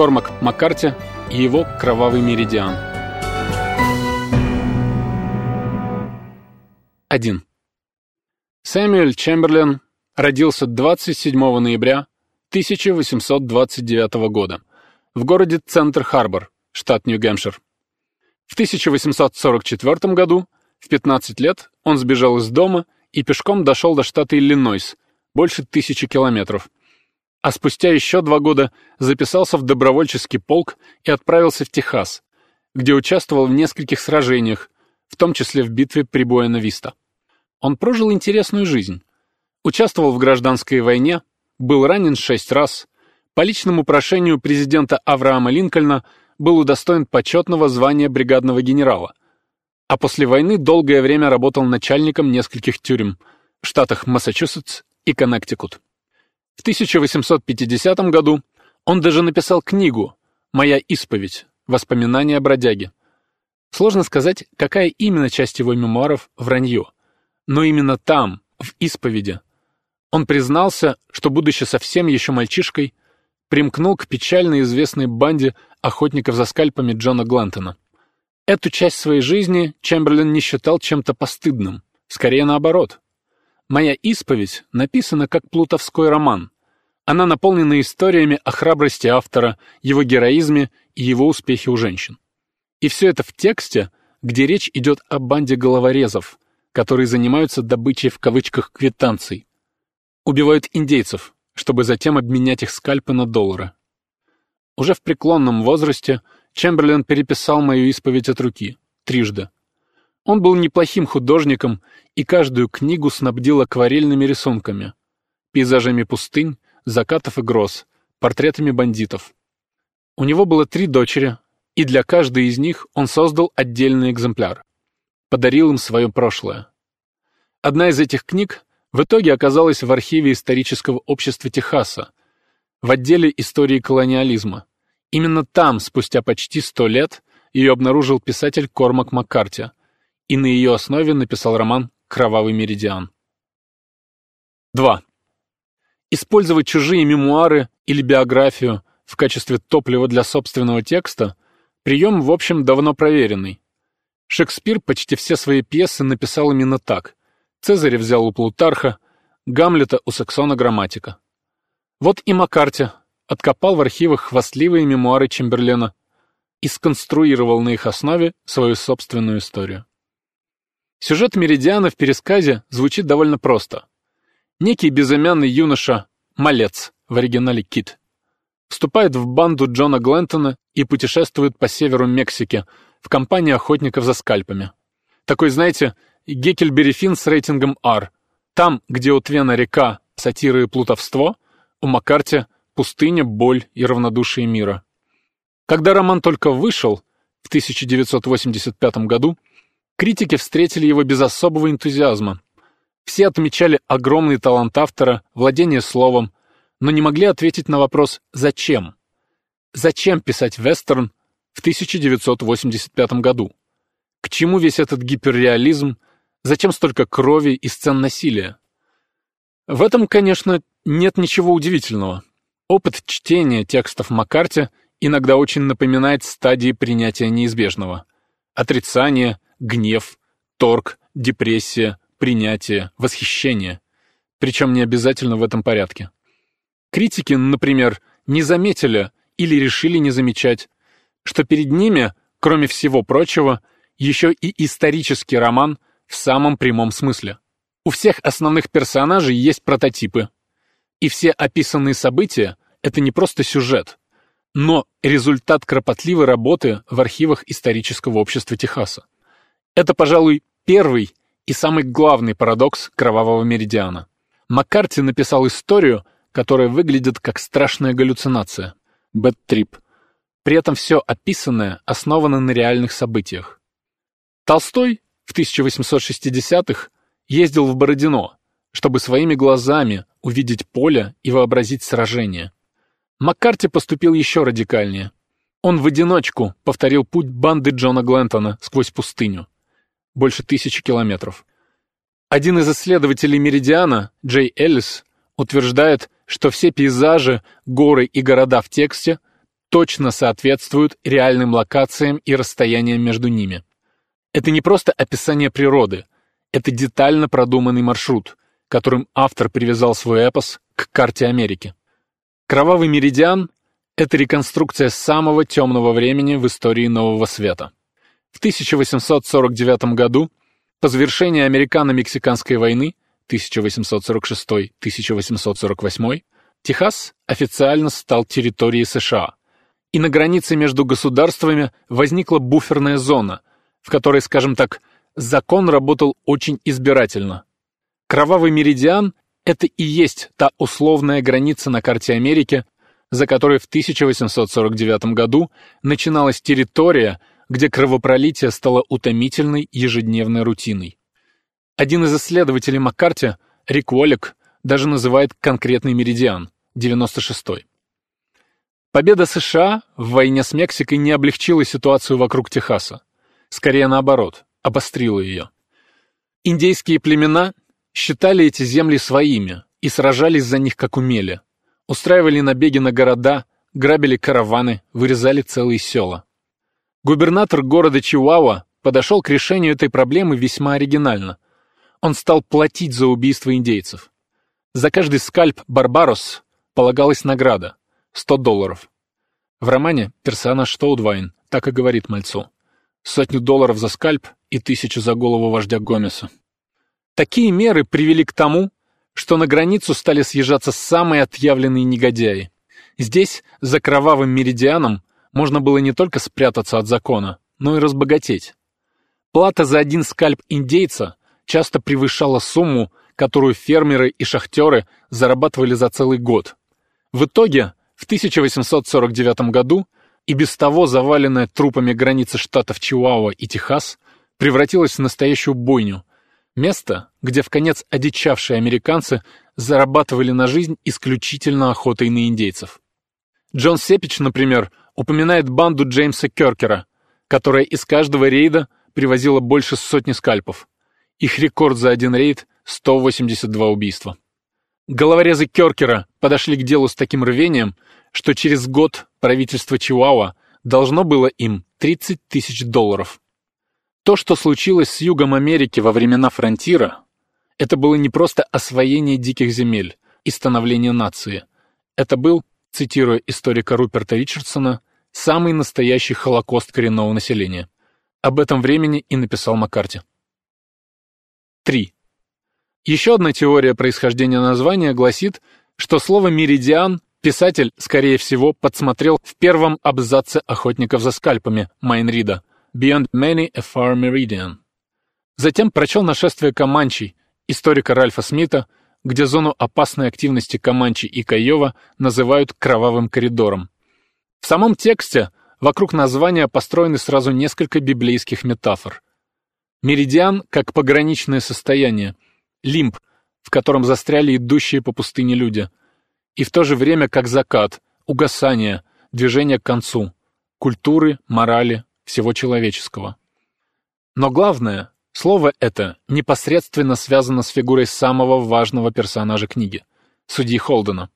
Кормак Маккарти и его «Кровавый меридиан». 1. Сэмюэль Чемберлен родился 27 ноября 1829 года в городе Центр-Харбор, штат Нью-Гэмпшир. В 1844 году, в 15 лет, он сбежал из дома и пешком дошел до штата Иллинойс, больше тысячи километров. А спустя еще два года записался в добровольческий полк и отправился в Техас, где участвовал в нескольких сражениях, в том числе в битве при Буэна-Виста. Он прожил интересную жизнь. Участвовал в гражданской войне, был ранен шесть раз, по личному прошению президента Авраама Линкольна был удостоен почетного звания бригадного генерала, а после войны долгое время работал начальником нескольких тюрем в штатах Массачусетс и Коннектикут. В 1850 году он даже написал книгу «Моя исповедь. Воспоминания о бродяге». Сложно сказать, какая именно часть его мемуаров вранье — но именно там, в исповеди, он признался, что, будучи совсем еще мальчишкой, примкнул к печально известной банде охотников за скальпами Джона Глантона. Эту часть своей жизни Чемберлен не считал чем-то постыдным, скорее наоборот. «Моя исповедь» написана как плутовской роман. Она наполнена историями о храбрости автора, его героизме и его успехе у женщин. И все это в тексте, где речь идет о банде головорезов, которые занимаются добычей в кавычках квитанций. Убивают индейцев, чтобы затем обменять их скальпы на доллары. Уже в преклонном возрасте Чемберлен переписал мою исповедь от руки, трижды. Он был неплохим художником и каждую книгу снабдил акварельными рисунками, пейзажами пустынь, закатов и гроз, портретами бандитов. У него было три дочери, и для каждой из них он создал отдельный экземпляр подарил им свое прошлое. Одна из этих книг в итоге оказалась в архиве исторического общества Техаса, в отделе истории колониализма. Именно там, спустя почти сто лет, ее обнаружил писатель Кормак Маккарти, и на ее основе написал роман «Кровавый меридиан». 2. Использовать чужие мемуары или биографию в качестве топлива для собственного текста – прием, в общем, давно проверенный. Шекспир почти все свои пьесы написал именно так. Цезарь взял у Плутарха, Гамлета у Саксона грамматика. Вот и Маккарти откопал в архивах хвастливые мемуары Чемберлена и сконструировал на их основе свою собственную историю. Сюжет Меридиана в пересказе звучит довольно просто. Некий безымянный юноша, малец, в оригинале Кит, вступает в банду Джона Глентона и путешествует по северу Мексики – в компании охотников за скальпами. Такой, знаете, Геккельбери с рейтингом R. Там, где у Твена река, сатиры и плутовство, у Маккарти пустыня, боль и равнодушие мира. Когда роман только вышел, в 1985 году, критики встретили его без особого энтузиазма. Все отмечали огромный талант автора, владение словом, но не могли ответить на вопрос «зачем?». Зачем писать вестерн, в 1985 году. К чему весь этот гиперреализм? Зачем столько крови и сцен насилия? В этом, конечно, нет ничего удивительного. Опыт чтения текстов Маккарти иногда очень напоминает стадии принятия неизбежного. Отрицание, гнев, торг, депрессия, принятие, восхищение. Причем не обязательно в этом порядке. Критики, например, не заметили или решили не замечать, что перед ними, кроме всего прочего, еще и исторический роман в самом прямом смысле. У всех основных персонажей есть прототипы. И все описанные события — это не просто сюжет, но результат кропотливой работы в архивах исторического общества Техаса. Это, пожалуй, первый и самый главный парадокс Кровавого Меридиана. Маккарти написал историю, которая выглядит как страшная галлюцинация — бэт-трип — при этом все описанное основано на реальных событиях. Толстой в 1860-х ездил в Бородино, чтобы своими глазами увидеть поле и вообразить сражение. Маккарти поступил еще радикальнее. Он в одиночку повторил путь банды Джона Глентона сквозь пустыню. Больше тысячи километров. Один из исследователей Меридиана, Джей Эллис, утверждает, что все пейзажи, горы и города в тексте точно соответствуют реальным локациям и расстояниям между ними. Это не просто описание природы, это детально продуманный маршрут, которым автор привязал свой эпос к карте Америки. Кровавый меридиан — это реконструкция самого темного времени в истории Нового Света. В 1849 году, по завершении Американо-Мексиканской войны 1846-1848, Техас официально стал территорией США, и на границе между государствами возникла буферная зона, в которой, скажем так, закон работал очень избирательно. Кровавый меридиан — это и есть та условная граница на карте Америки, за которой в 1849 году начиналась территория, где кровопролитие стало утомительной ежедневной рутиной. Один из исследователей Маккарти, Рик Уоллек, даже называет конкретный меридиан — 96-й. Победа США в войне с Мексикой не облегчила ситуацию вокруг Техаса. Скорее наоборот, обострила ее. Индейские племена считали эти земли своими и сражались за них как умели. Устраивали набеги на города, грабили караваны, вырезали целые села. Губернатор города Чиуауа подошел к решению этой проблемы весьма оригинально. Он стал платить за убийство индейцев. За каждый скальп Барбарос полагалась награда. 100 долларов. В романе персонаж Тоудвайн так и говорит мальцу. Сотню долларов за скальп и тысячу за голову вождя Гомеса. Такие меры привели к тому, что на границу стали съезжаться самые отъявленные негодяи. Здесь, за кровавым меридианом, можно было не только спрятаться от закона, но и разбогатеть. Плата за один скальп индейца часто превышала сумму, которую фермеры и шахтеры зарабатывали за целый год. В итоге в 1849 году и без того заваленная трупами граница штатов Чиуауа и Техас превратилась в настоящую бойню, место, где в конец одичавшие американцы зарабатывали на жизнь исключительно охотой на индейцев. Джон Сепич, например, упоминает банду Джеймса Керкера, которая из каждого рейда привозила больше сотни скальпов. Их рекорд за один рейд — 182 убийства. Головорезы Керкера подошли к делу с таким рвением, что через год правительство Чиуауа должно было им 30 тысяч долларов. То, что случилось с югом Америки во времена фронтира, это было не просто освоение диких земель и становление нации. Это был, цитируя историка Руперта Ричардсона, самый настоящий холокост коренного населения. Об этом времени и написал Маккарти. 3. Еще одна теория происхождения названия гласит, что слово «меридиан» писатель, скорее всего, подсмотрел в первом абзаце «Охотников за скальпами» Майнрида «Beyond many a far meridian». Затем прочел «Нашествие Команчей» историка Ральфа Смита, где зону опасной активности Команчи и Кайова называют «кровавым коридором». В самом тексте вокруг названия построены сразу несколько библейских метафор. Меридиан как пограничное состояние – лимб, в котором застряли идущие по пустыне люди, и в то же время как закат, угасание, движение к концу, культуры, морали, всего человеческого. Но главное, слово это непосредственно связано с фигурой самого важного персонажа книги — судьи Холдена.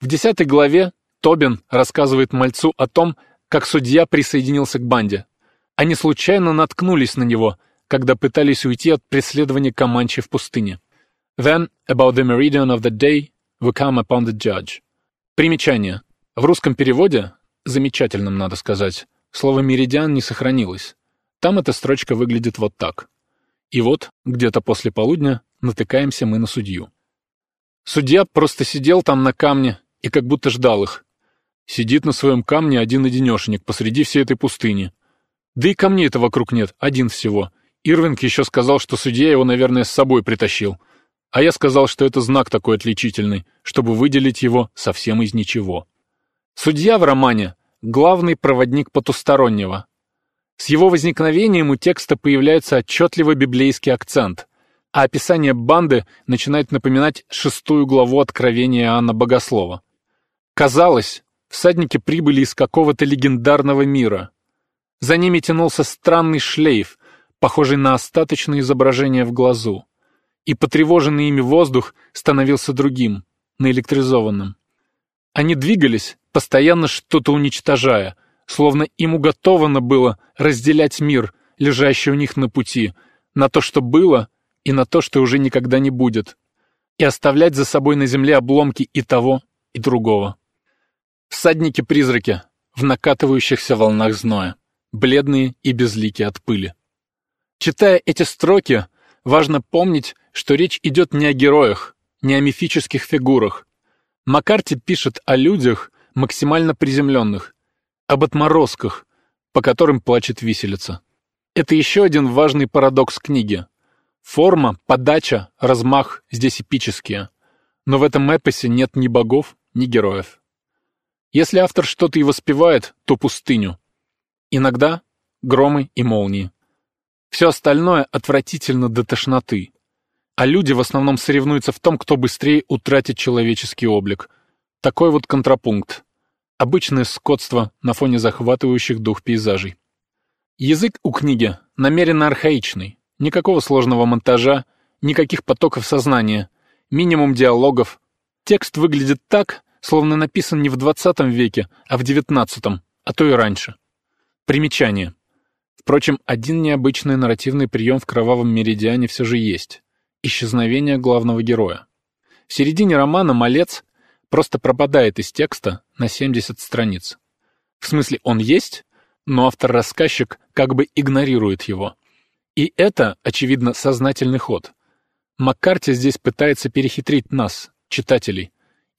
В десятой главе Тобин рассказывает мальцу о том, как судья присоединился к банде. Они случайно наткнулись на него — когда пытались уйти от преследования Команчи в пустыне. Then, about the meridian of the day, we come upon the judge. Примечание. В русском переводе, замечательном, надо сказать, слово «меридиан» не сохранилось. Там эта строчка выглядит вот так. И вот, где-то после полудня, натыкаемся мы на судью. Судья просто сидел там на камне и как будто ждал их. Сидит на своем камне один-одинешенек посреди всей этой пустыни. Да и камней-то вокруг нет, один всего — Ирвинг еще сказал, что судья его, наверное, с собой притащил. А я сказал, что это знак такой отличительный, чтобы выделить его совсем из ничего. Судья в романе — главный проводник потустороннего. С его возникновением у текста появляется отчетливо библейский акцент, а описание банды начинает напоминать шестую главу Откровения Иоанна Богослова. Казалось, всадники прибыли из какого-то легендарного мира. За ними тянулся странный шлейф, похожий на остаточное изображение в глазу, и потревоженный ими воздух становился другим, наэлектризованным. Они двигались, постоянно что-то уничтожая, словно им уготовано было разделять мир, лежащий у них на пути, на то, что было, и на то, что уже никогда не будет, и оставлять за собой на земле обломки и того, и другого. Всадники-призраки в накатывающихся волнах зноя, бледные и безликие от пыли. Читая эти строки, важно помнить, что речь идет не о героях, не о мифических фигурах. Маккарти пишет о людях, максимально приземленных, об отморозках, по которым плачет виселица. Это еще один важный парадокс книги. Форма, подача, размах здесь эпические. Но в этом эпосе нет ни богов, ни героев. Если автор что-то и воспевает, то пустыню. Иногда громы и молнии. Все остальное отвратительно до тошноты. А люди в основном соревнуются в том, кто быстрее утратит человеческий облик. Такой вот контрапункт. Обычное скотство на фоне захватывающих дух пейзажей. Язык у книги намеренно архаичный. Никакого сложного монтажа, никаких потоков сознания, минимум диалогов. Текст выглядит так, словно написан не в 20 веке, а в 19, а то и раньше. Примечание. Впрочем, один необычный нарративный прием в «Кровавом меридиане» все же есть. Исчезновение главного героя. В середине романа малец просто пропадает из текста на 70 страниц. В смысле, он есть, но автор-рассказчик как бы игнорирует его. И это, очевидно, сознательный ход. Маккарти здесь пытается перехитрить нас, читателей,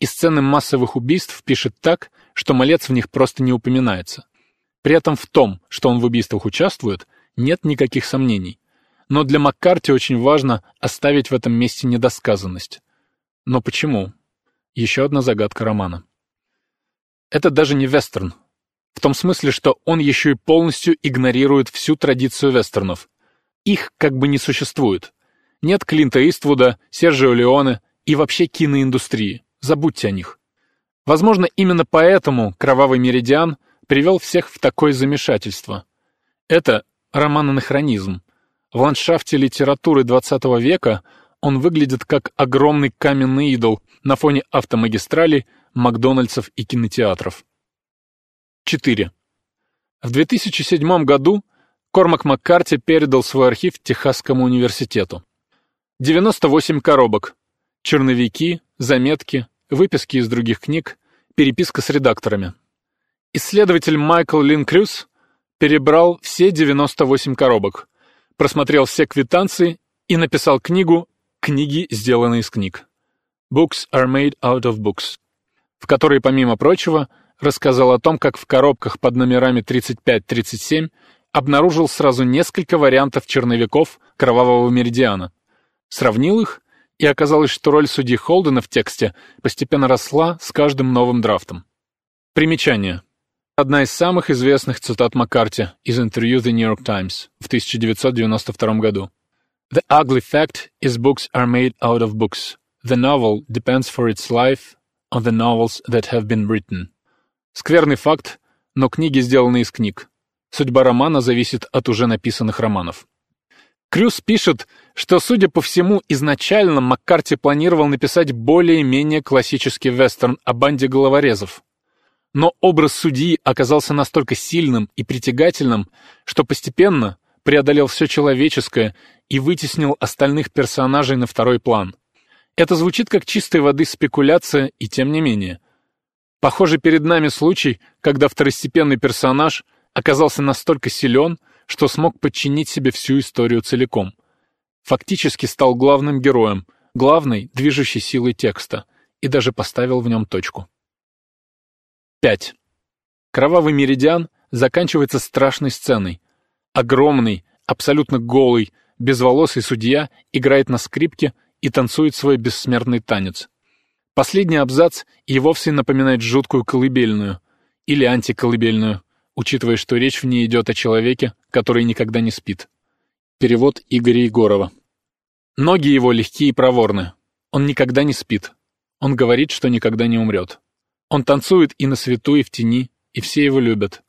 и сцены массовых убийств пишет так, что малец в них просто не упоминается. При этом в том, что он в убийствах участвует, нет никаких сомнений. Но для Маккарти очень важно оставить в этом месте недосказанность. Но почему? Еще одна загадка романа. Это даже не вестерн. В том смысле, что он еще и полностью игнорирует всю традицию вестернов. Их как бы не существует. Нет Клинта Иствуда, Сержио Леоне и вообще киноиндустрии. Забудьте о них. Возможно, именно поэтому «Кровавый меридиан» привел всех в такое замешательство. Это роман-анахронизм, в ландшафте литературы XX века он выглядит как огромный каменный идол на фоне автомагистралей, Макдональдсов и кинотеатров. 4. В 2007 году Кормак Маккарти передал свой архив Техасскому университету. 98 коробок. Черновики, заметки, выписки из других книг, переписка с редакторами. Исследователь Майкл Линкрюс перебрал все 98 коробок, просмотрел все квитанции и написал книгу «Книги, сделанные из книг» «Books are made out of books», в которой, помимо прочего, рассказал о том, как в коробках под номерами 35-37 обнаружил сразу несколько вариантов черновиков «Кровавого меридиана». Сравнил их, и оказалось, что роль судьи Холдена в тексте постепенно росла с каждым новым драфтом. Примечание. Одна из самых известных цитат Маккарти из интервью The New York Times в 1992 году. The ugly fact is books are made out of books. The novel depends for its life on the novels that have been written. Скверный факт, но книги сделаны из книг. Судьба романа зависит от уже написанных романов. Крюс пишет, что, судя по всему, изначально Маккарти планировал написать более-менее классический вестерн о банде головорезов. Но образ судьи оказался настолько сильным и притягательным, что постепенно преодолел все человеческое и вытеснил остальных персонажей на второй план. Это звучит как чистой воды спекуляция, и тем не менее. Похоже, перед нами случай, когда второстепенный персонаж оказался настолько силен, что смог подчинить себе всю историю целиком. Фактически стал главным героем, главной движущей силой текста, и даже поставил в нем точку. 5. Кровавый меридиан заканчивается страшной сценой. Огромный, абсолютно голый, безволосый судья играет на скрипке и танцует свой бессмертный танец. Последний абзац и вовсе напоминает жуткую колыбельную или антиколыбельную, учитывая, что речь в ней идет о человеке, который никогда не спит. Перевод Игоря Егорова. Ноги его легкие и проворны. Он никогда не спит. Он говорит, что никогда не умрет. Он танцует и на свету, и в тени, и все его любят.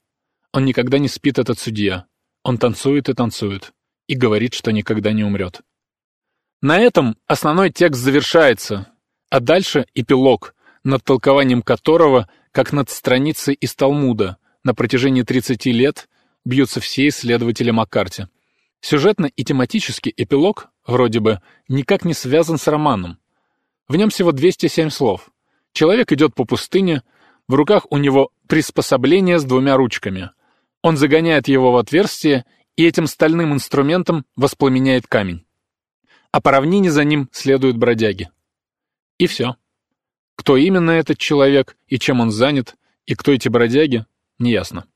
Он никогда не спит, этот судья. Он танцует и танцует, и говорит, что никогда не умрет. На этом основной текст завершается, а дальше эпилог, над толкованием которого как над страницей из Талмуда на протяжении 30 лет бьются все исследователи Маккарти. Сюжетно и тематически эпилог, вроде бы, никак не связан с романом. В нем всего 207 слов. Человек идет по пустыне, в руках у него приспособление с двумя ручками. Он загоняет его в отверстие и этим стальным инструментом воспламеняет камень. А по равнине за ним следуют бродяги. И все. Кто именно этот человек и чем он занят, и кто эти бродяги, неясно.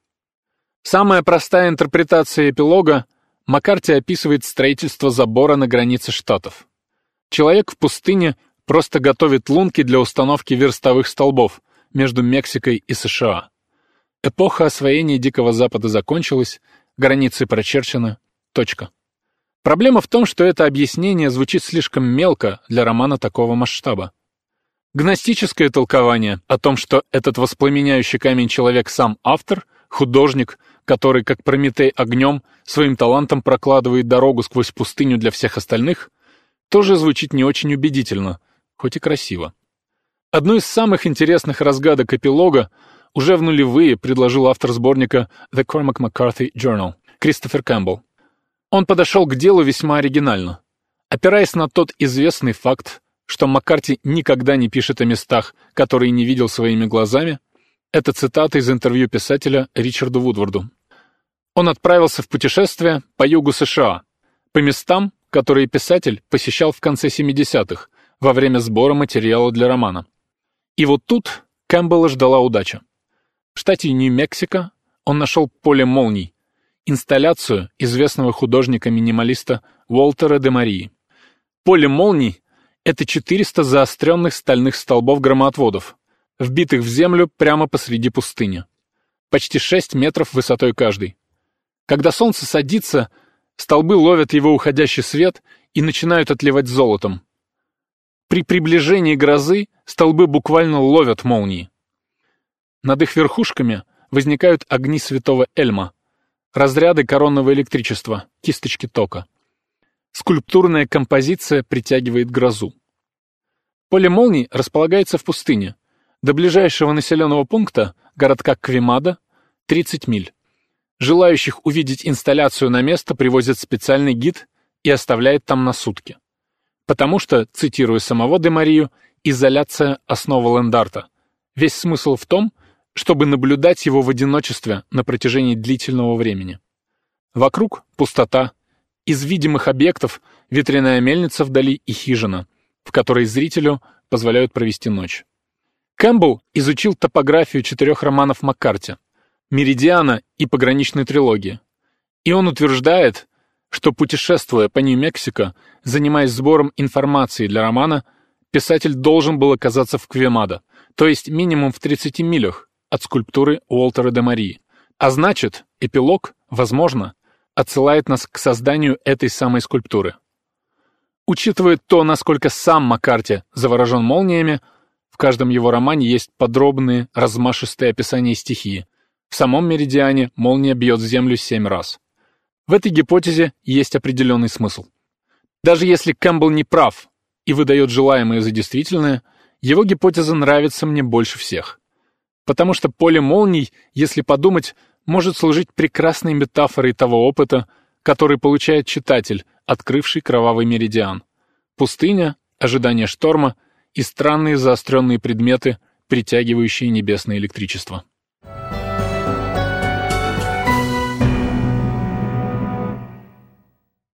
Самая простая интерпретация эпилога — Маккарти описывает строительство забора на границе штатов. Человек в пустыне просто готовит лунки для установки верстовых столбов между Мексикой и США. Эпоха освоения Дикого Запада закончилась, границы прочерчены, точка. Проблема в том, что это объяснение звучит слишком мелко для романа такого масштаба. Гностическое толкование о том, что этот воспламеняющий камень человек сам автор, художник, который, как Прометей огнем, своим талантом прокладывает дорогу сквозь пустыню для всех остальных, тоже звучит не очень убедительно, хоть и красиво. Одну из самых интересных разгадок эпилога уже в нулевые предложил автор сборника The Cormac McCarthy Journal Кристофер Кэмпбелл. Он подошел к делу весьма оригинально. Опираясь на тот известный факт, что Маккарти никогда не пишет о местах, которые не видел своими глазами, это цитата из интервью писателя Ричарду Вудварду. Он отправился в путешествие по югу США, по местам, которые писатель посещал в конце 70-х, во время сбора материала для романа. И вот тут Кэмпбелла ждала удача. В штате Нью-Мексико он нашел поле молний, инсталляцию известного художника-минималиста Уолтера де Марии. Поле молний это 400 заостренных стальных столбов-громоотводов, вбитых в землю прямо посреди пустыни. Почти 6 метров высотой каждый. Когда солнце садится, столбы ловят его уходящий свет и начинают отливать золотом. При приближении грозы столбы буквально ловят молнии. Над их верхушками возникают огни святого Эльма, разряды коронного электричества, кисточки тока. Скульптурная композиция притягивает грозу. Поле молний располагается в пустыне. До ближайшего населенного пункта, городка Квимада, 30 миль. Желающих увидеть инсталляцию на место привозят специальный гид и оставляет там на сутки. Потому что, цитируя самого Де Марию, изоляция — основа лендарта. Весь смысл в том, чтобы наблюдать его в одиночестве на протяжении длительного времени. Вокруг пустота. Из видимых объектов ветряная мельница вдали и хижина — в которой зрителю позволяют провести ночь. Кэмпбелл изучил топографию четырех романов Маккарти, «Меридиана» и «Пограничной трилогии». И он утверждает, что, путешествуя по Нью-Мексико, занимаясь сбором информации для романа, писатель должен был оказаться в Квемадо, то есть минимум в 30 милях от скульптуры Уолтера де Марии. А значит, эпилог, возможно, отсылает нас к созданию этой самой скульптуры. Учитывая то, насколько сам Маккарти заворожен молниями, в каждом его романе есть подробные, размашистые описания стихии. В самом «Меридиане» молния бьет землю семь раз. В этой гипотезе есть определенный смысл. Даже если Кэмпбелл не прав и выдает желаемое за действительное, его гипотеза нравится мне больше всех. Потому что поле молний, если подумать, может служить прекрасной метафорой того опыта, который получает читатель, открывший кровавый меридиан. Пустыня, ожидание шторма и странные заостренные предметы, притягивающие небесное электричество.